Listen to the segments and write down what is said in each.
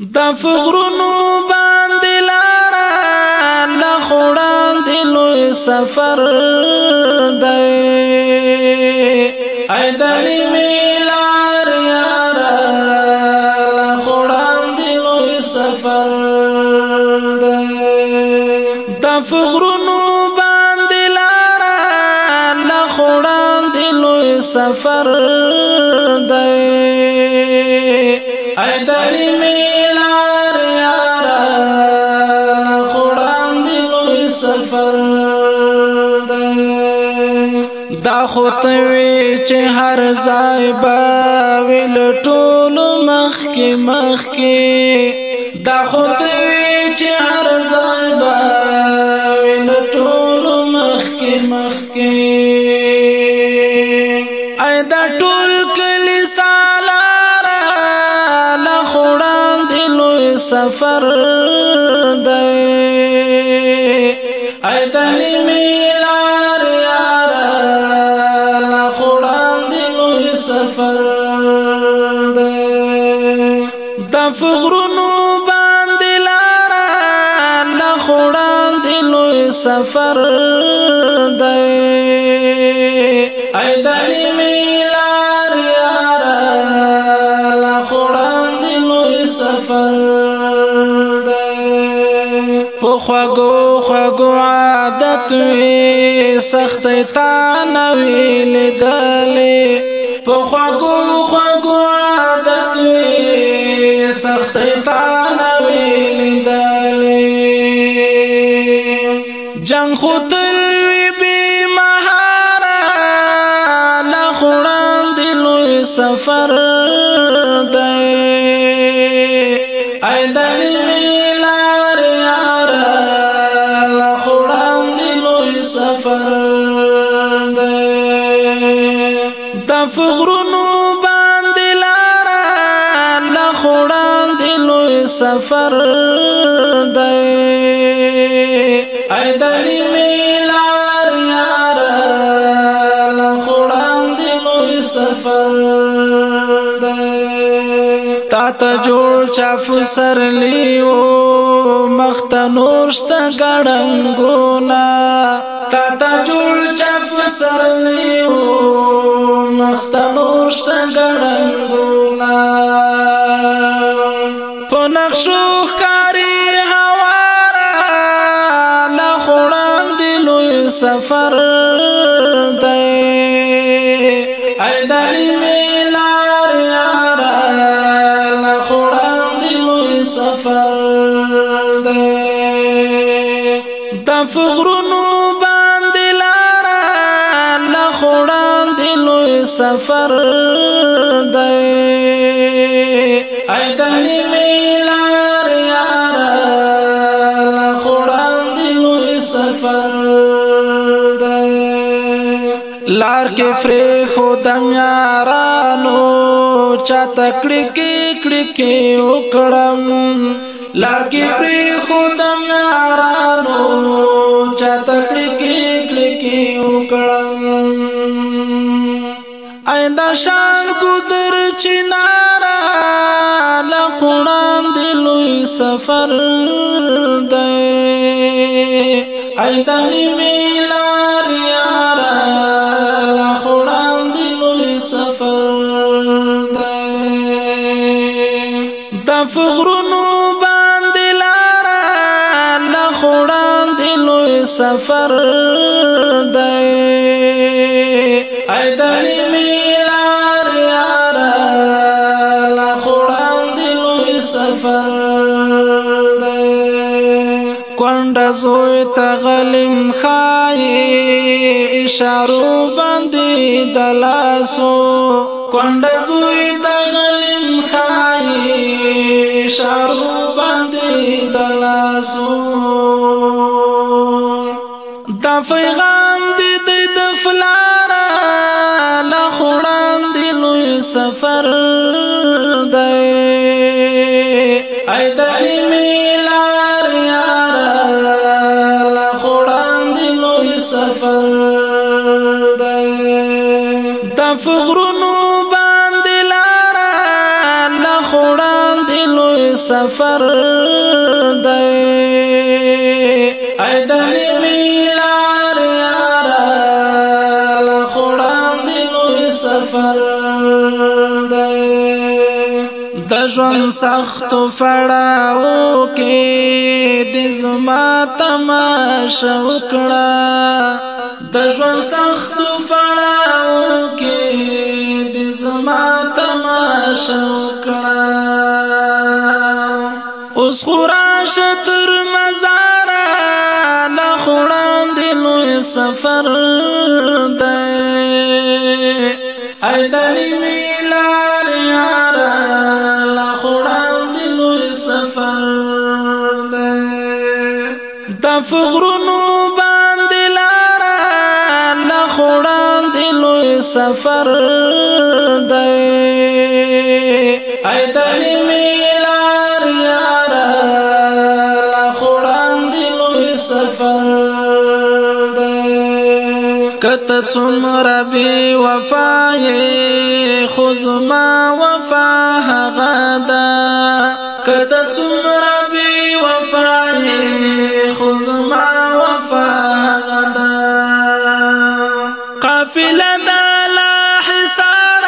د فغرونو باندې لارا لا خوړان دی لوی سفر دی اې دلی میلار یارا لا خوړان دی لوی سفر دی د فغرونو باندې لارا لا خوړان دی لوی سفر دی اې دلی خطوي چې هر ځای باوي لټول مخ کې مخ کې دا خطوي چې هر ځای باوي لټول مخ کې مخ کې اې دا ټول کلی سالار لا خړان دی لوی سفر دی اې دا نیمه سفر دی ایدانی میلار یارا لخوران دلوی سفر دی پو خواگو خواگو عادت وی سخت تانوی لدلی پو خواگو خواگو عادت وی سخت تانوی جنگ خطل وی بی مهارا لخوران دلوی سفر دی ایدنی میلار یارا لخوران دلوی سفر دی دفغرونو باندلارا لخوران دلوی سفر دی ایدلی میلار یار لخوڑان دی نوی سفر دی تا تا جوڑ چاپ سر لیو مخت نورشتا گڑنگونا تا تا جوڑ چاپ سر لیو مخت نورشتا گڑنگونا سفر دی ای دلی میلار یارا لخوران دی لوی سفر دی دف غرونو باندې لارا لخوران دی لوی سفر دی لار کې فری خدام یارانو چا تکړه کې کړه کې وکړم لار کې فری خدام یارانو چا تکړه کې کړه کې وکړم آینده شان ګذر چنارا لخوان دلوي سفر دی عندني ميلا زوی تغلم خای اشارو باندې دلاسو کند زوی تغلم خای اشارو باندې دلاسو د پیغام دې د فلارا لا خوړان دی لوی سفر فغرونو باندې لارا لا خوړان دی لوی سفر دی اې د میلار یارا لا خوړان دی لوی سفر دی د ژوند سخت فړاو کې د زما تماشا وکړه د ژوند سخت فړاو شوکړه اوس خورا شتر مزار لا خوړم دلو سفر دی ایدلی میلار یار لا خوړم دلو سفر دی د فغرونو باندې لار لا خوړم دلو سفر دی څومره بي وفای خزما وفا غدا کته څومره بي وفای خزما وفا غدا قافله دا لا حصار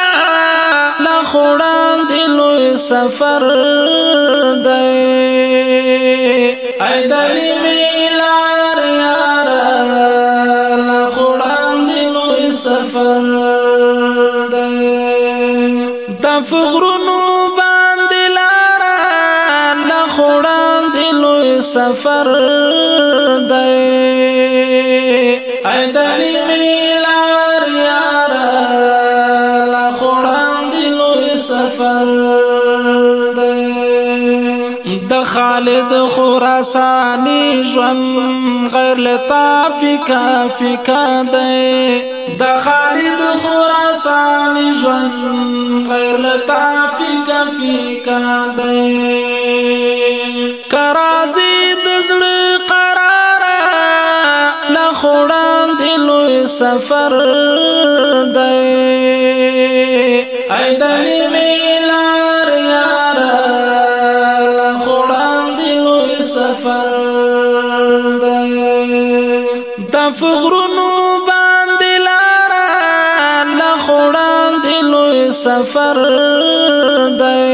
لا خوران دلوي سفر دی اي دلی تفغرونو باندې لارا لخوړان دلوي سفر دی ایدلی ميلار یارا لخوړان دلوي سفر دی د خالد خراساني ژوند غير لطافي كافي كادي دی د خالد خراسانی ژوند غیر تافی کفی کا دے کرازی دزڑ قرارا لخوڑان دلو سفر دے ایدنی میلا سفر دی